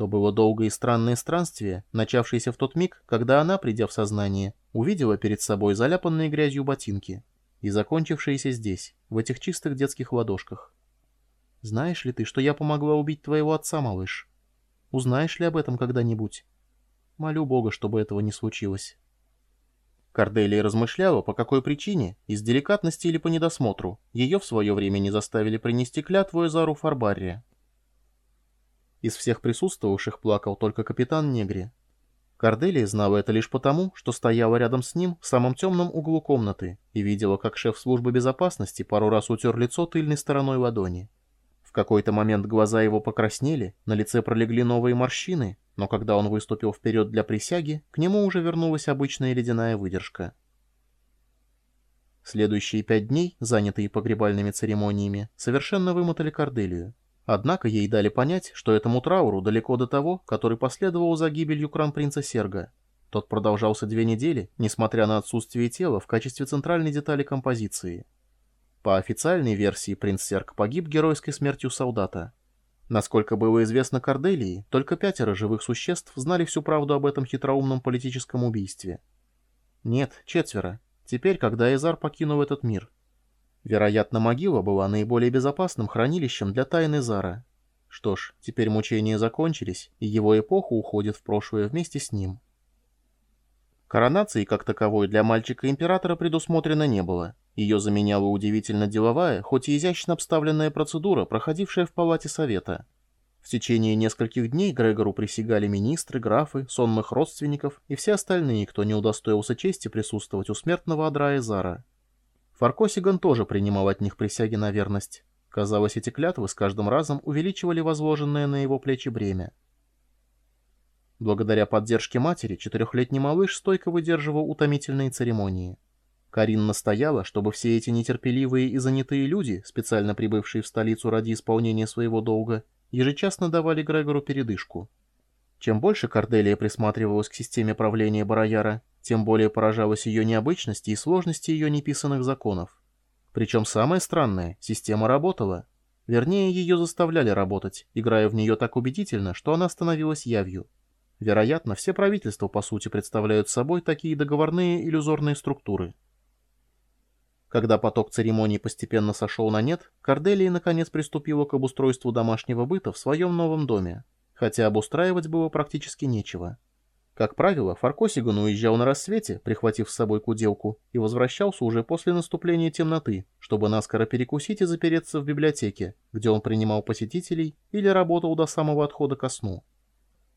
То было долгое и странное странствие, начавшееся в тот миг, когда она, придя в сознание, увидела перед собой заляпанные грязью ботинки, и закончившееся здесь, в этих чистых детских ладошках. «Знаешь ли ты, что я помогла убить твоего отца, малыш? Узнаешь ли об этом когда-нибудь? Молю Бога, чтобы этого не случилось». Корделия размышляла, по какой причине, из деликатности или по недосмотру, ее в свое время не заставили принести клятву Эзару Фарбарре. Из всех присутствовавших плакал только капитан Негри. Корделия знала это лишь потому, что стояла рядом с ним в самом темном углу комнаты и видела, как шеф службы безопасности пару раз утер лицо тыльной стороной ладони. В какой-то момент глаза его покраснели, на лице пролегли новые морщины, но когда он выступил вперед для присяги, к нему уже вернулась обычная ледяная выдержка. Следующие пять дней, занятые погребальными церемониями, совершенно вымотали Корделию. Однако ей дали понять, что этому трауру далеко до того, который последовал за гибелью кран-принца Серга. Тот продолжался две недели, несмотря на отсутствие тела в качестве центральной детали композиции. По официальной версии принц Серг погиб геройской смертью солдата. Насколько было известно Корделии, только пятеро живых существ знали всю правду об этом хитроумном политическом убийстве. Нет, четверо. Теперь, когда Эзар покинул этот мир. Вероятно, могила была наиболее безопасным хранилищем для тайны Зара. Что ж, теперь мучения закончились, и его эпоха уходит в прошлое вместе с ним. Коронации как таковой для мальчика-императора предусмотрено не было. Ее заменяла удивительно деловая, хоть и изящно обставленная процедура, проходившая в палате совета. В течение нескольких дней Грегору присягали министры, графы, сонных родственников и все остальные, кто не удостоился чести присутствовать у смертного адра Эзара. Фаркосиган тоже принимал от них присяги на верность. Казалось, эти клятвы с каждым разом увеличивали возложенное на его плечи бремя. Благодаря поддержке матери, четырехлетний малыш стойко выдерживал утомительные церемонии. Карин настояла, чтобы все эти нетерпеливые и занятые люди, специально прибывшие в столицу ради исполнения своего долга, ежечасно давали Грегору передышку. Чем больше Корделия присматривалась к системе правления Барояра, тем более поражалась ее необычности и сложности ее неписанных законов. Причем самое странное, система работала. Вернее, ее заставляли работать, играя в нее так убедительно, что она становилась явью. Вероятно, все правительства по сути представляют собой такие договорные иллюзорные структуры – когда поток церемоний постепенно сошел на нет, Корделия наконец приступила к обустройству домашнего быта в своем новом доме, хотя обустраивать было практически нечего. Как правило, Фаркосиган уезжал на рассвете, прихватив с собой куделку, и возвращался уже после наступления темноты, чтобы наскоро перекусить и запереться в библиотеке, где он принимал посетителей или работал до самого отхода ко сну.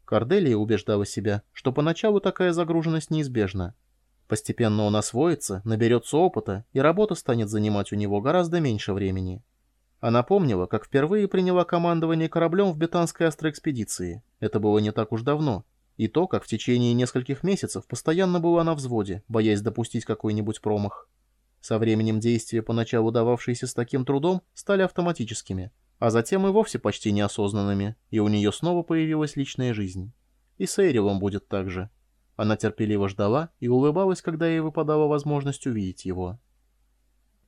Корделия убеждала себя, что поначалу такая загруженность неизбежна, Постепенно он освоится, наберется опыта, и работа станет занимать у него гораздо меньше времени. Она помнила, как впервые приняла командование кораблем в Бетанской астроэкспедиции. Это было не так уж давно. И то, как в течение нескольких месяцев постоянно была на взводе, боясь допустить какой-нибудь промах. Со временем действия, поначалу дававшиеся с таким трудом, стали автоматическими, а затем и вовсе почти неосознанными, и у нее снова появилась личная жизнь. И с Эйрилом будет так же. Она терпеливо ждала и улыбалась, когда ей выпадала возможность увидеть его.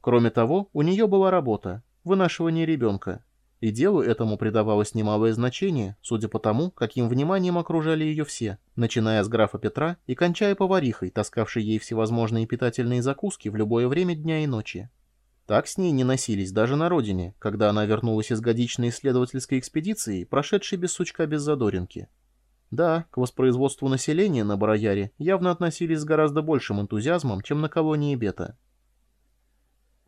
Кроме того, у нее была работа – вынашивание ребенка. И делу этому придавалось немалое значение, судя по тому, каким вниманием окружали ее все, начиная с графа Петра и кончая поварихой, таскавшей ей всевозможные питательные закуски в любое время дня и ночи. Так с ней не носились даже на родине, когда она вернулась из годичной исследовательской экспедиции, прошедшей без сучка без задоринки. Да, к воспроизводству населения на Барояре явно относились с гораздо большим энтузиазмом, чем на колонии Бета.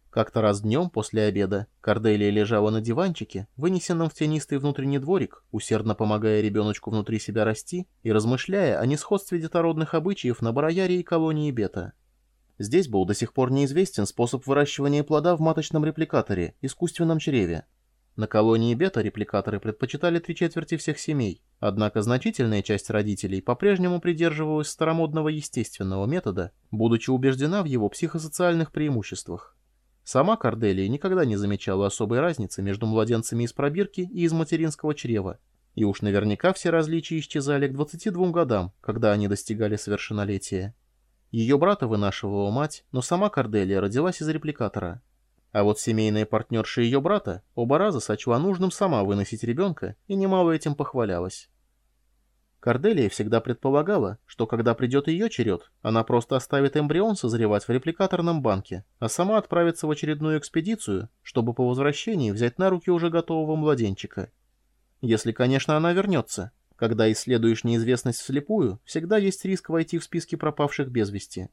Как-то раз днем после обеда Корделия лежала на диванчике, вынесенном в тенистый внутренний дворик, усердно помогая ребеночку внутри себя расти и размышляя о несходстве детородных обычаев на Барояре и колонии Бета. Здесь был до сих пор неизвестен способ выращивания плода в маточном репликаторе, искусственном чреве. На колонии бета репликаторы предпочитали три четверти всех семей, однако значительная часть родителей по-прежнему придерживалась старомодного естественного метода, будучи убеждена в его психосоциальных преимуществах. Сама Корделия никогда не замечала особой разницы между младенцами из пробирки и из материнского чрева, и уж наверняка все различия исчезали к 22 годам, когда они достигали совершеннолетия. Ее брата вынашивала мать, но сама Корделия родилась из репликатора – а вот семейная партнерша ее брата оба раза сочла нужным сама выносить ребенка и немало этим похвалялась. Корделия всегда предполагала, что когда придет ее черед, она просто оставит эмбрион созревать в репликаторном банке, а сама отправится в очередную экспедицию, чтобы по возвращении взять на руки уже готового младенчика. Если, конечно, она вернется. Когда исследуешь неизвестность вслепую, всегда есть риск войти в списки пропавших без вести.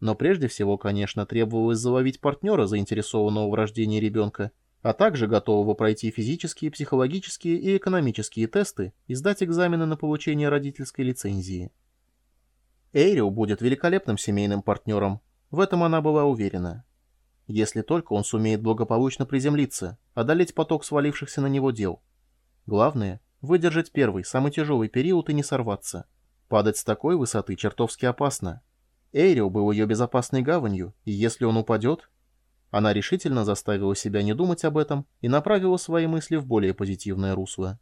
Но прежде всего, конечно, требовалось заловить партнера, заинтересованного в рождении ребенка, а также готового пройти физические, психологические и экономические тесты и сдать экзамены на получение родительской лицензии. Эйрио будет великолепным семейным партнером, в этом она была уверена. Если только он сумеет благополучно приземлиться, одолеть поток свалившихся на него дел. Главное — выдержать первый, самый тяжелый период и не сорваться. Падать с такой высоты чертовски опасно. Эйрио был ее безопасной гаванью, и если он упадет, она решительно заставила себя не думать об этом и направила свои мысли в более позитивное русло.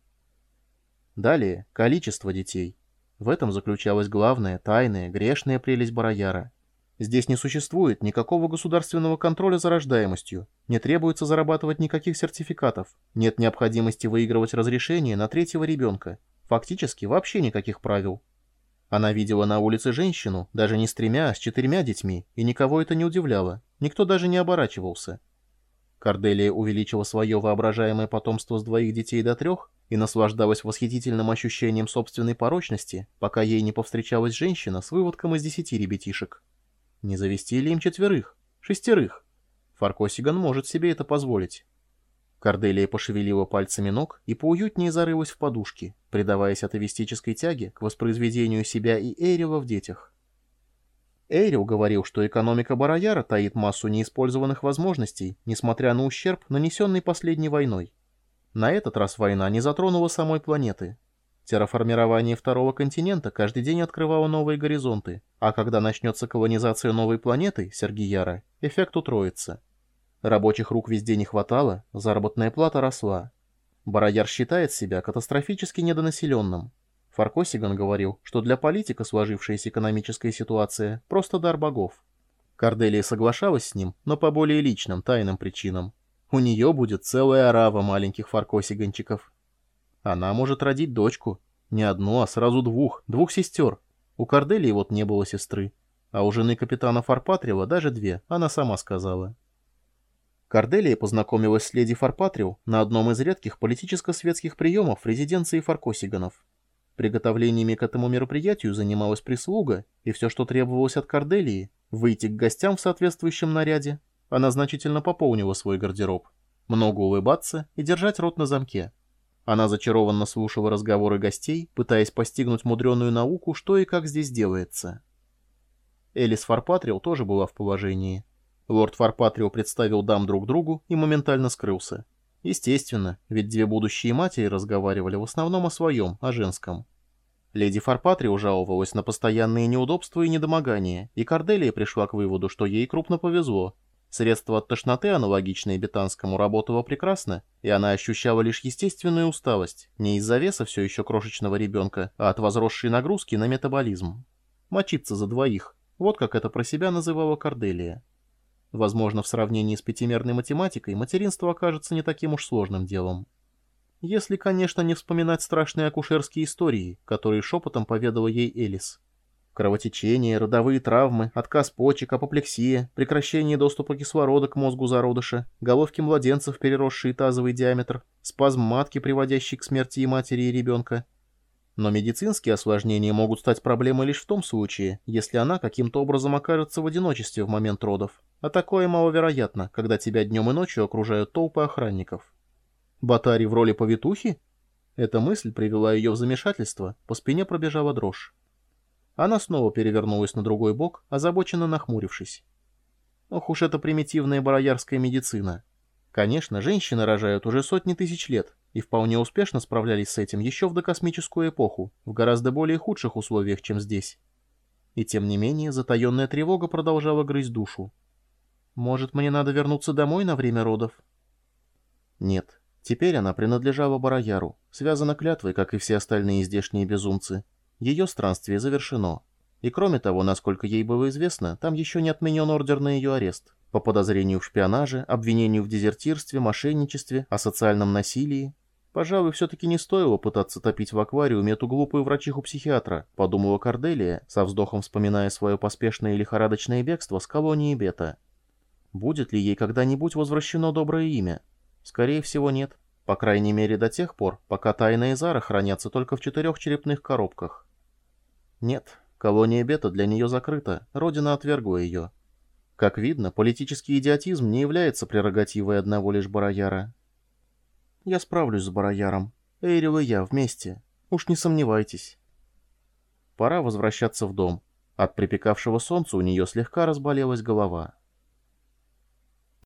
Далее, количество детей. В этом заключалась главная, тайная, грешная прелесть Барояра. Здесь не существует никакого государственного контроля за рождаемостью, не требуется зарабатывать никаких сертификатов, нет необходимости выигрывать разрешение на третьего ребенка, фактически вообще никаких правил. Она видела на улице женщину, даже не с тремя, а с четырьмя детьми, и никого это не удивляло, никто даже не оборачивался. Корделия увеличила свое воображаемое потомство с двоих детей до трех и наслаждалась восхитительным ощущением собственной порочности, пока ей не повстречалась женщина с выводком из десяти ребятишек. Не завести ли им четверых? Шестерых? Фаркосиган может себе это позволить. Корделия пошевелила пальцами ног и поуютнее зарылась в подушки, предаваясь атовистической тяге к воспроизведению себя и Эйрила в детях. Эйрил говорил, что экономика Бараяра таит массу неиспользованных возможностей, несмотря на ущерб, нанесенный последней войной. На этот раз война не затронула самой планеты. Терраформирование второго континента каждый день открывало новые горизонты, а когда начнется колонизация новой планеты, Сергияра, эффект утроится. Рабочих рук везде не хватало, заработная плата росла. Барояр считает себя катастрофически недонаселенным. Фаркосиган говорил, что для политика сложившаяся экономическая ситуация – просто дар богов. Корделия соглашалась с ним, но по более личным, тайным причинам. У нее будет целая орава маленьких фаркосиганчиков. Она может родить дочку. Не одну, а сразу двух, двух сестер. У Корделии вот не было сестры. А у жены капитана Фарпатриева даже две, она сама сказала. Корделия познакомилась с леди Фарпатрио на одном из редких политическо-светских приемов в резиденции Фаркосиганов. Приготовлениями к этому мероприятию занималась прислуга, и все, что требовалось от Корделии, выйти к гостям в соответствующем наряде, она значительно пополнила свой гардероб. Много улыбаться и держать рот на замке. Она зачарованно слушала разговоры гостей, пытаясь постигнуть мудреную науку, что и как здесь делается. Элис Фарпатрио тоже была в положении. Лорд Фарпатрио представил дам друг другу и моментально скрылся. Естественно, ведь две будущие матери разговаривали в основном о своем, о женском. Леди Фарпатрио жаловалась на постоянные неудобства и недомогания, и Корделия пришла к выводу, что ей крупно повезло. Средство от тошноты, аналогичное бетанскому, работало прекрасно, и она ощущала лишь естественную усталость, не из-за веса все еще крошечного ребенка, а от возросшей нагрузки на метаболизм. Мочиться за двоих, вот как это про себя называла Корделия. Возможно, в сравнении с пятимерной математикой материнство окажется не таким уж сложным делом. Если, конечно, не вспоминать страшные акушерские истории, которые шепотом поведала ей Элис. Кровотечение, родовые травмы, отказ почек, апоплексия, прекращение доступа кислорода к мозгу зародыша, головки младенцев, переросшие тазовый диаметр, спазм матки, приводящий к смерти и матери, и ребенка, но медицинские осложнения могут стать проблемой лишь в том случае, если она каким-то образом окажется в одиночестве в момент родов, а такое маловероятно, когда тебя днем и ночью окружают толпы охранников. Батари в роли повитухи? Эта мысль привела ее в замешательство, по спине пробежала дрожь. Она снова перевернулась на другой бок, озабоченно нахмурившись. Ох уж эта примитивная бароярская медицина. Конечно, женщины рожают уже сотни тысяч лет, и вполне успешно справлялись с этим еще в докосмическую эпоху, в гораздо более худших условиях, чем здесь. И тем не менее, затаенная тревога продолжала грызть душу. «Может, мне надо вернуться домой на время родов?» Нет, теперь она принадлежала Барояру, связана клятвой, как и все остальные здешние безумцы. Ее странствие завершено. И кроме того, насколько ей было известно, там еще не отменен ордер на ее арест, по подозрению в шпионаже, обвинению в дезертирстве, мошенничестве, о социальном насилии Пожалуй, все-таки не стоило пытаться топить в аквариуме эту глупую врачиху-психиатра, подумала Корделия, со вздохом вспоминая свое поспешное и лихорадочное бегство с колонии Бета. Будет ли ей когда-нибудь возвращено доброе имя? Скорее всего, нет. По крайней мере, до тех пор, пока тайные Зара хранятся только в четырех черепных коробках. Нет, колония Бета для нее закрыта, Родина отвергла ее. Как видно, политический идиотизм не является прерогативой одного лишь Барояра. Я справлюсь с Барояром. Эйрил и я вместе. Уж не сомневайтесь. Пора возвращаться в дом. От припекавшего солнца у нее слегка разболелась голова.